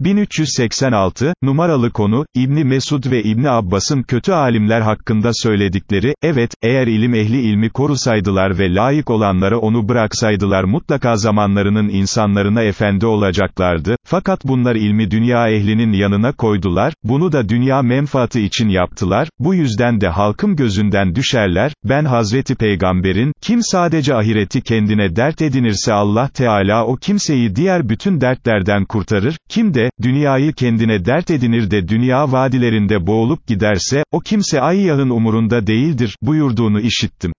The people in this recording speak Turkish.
1386, numaralı konu, İbni Mesud ve İbni Abbas'ın kötü alimler hakkında söyledikleri, evet, eğer ilim ehli ilmi korusaydılar ve layık olanlara onu bıraksaydılar mutlaka zamanlarının insanlarına efendi olacaklardı, fakat bunlar ilmi dünya ehlinin yanına koydular, bunu da dünya menfaatı için yaptılar, bu yüzden de halkım gözünden düşerler, ben Hazreti Peygamber'in, kim sadece ahireti kendine dert edinirse Allah Teala o kimseyi diğer bütün dertlerden kurtarır, kim de, dünyayı kendine dert edinir de dünya vadilerinde boğulup giderse, o kimse ayyahın umurunda değildir, buyurduğunu işittim.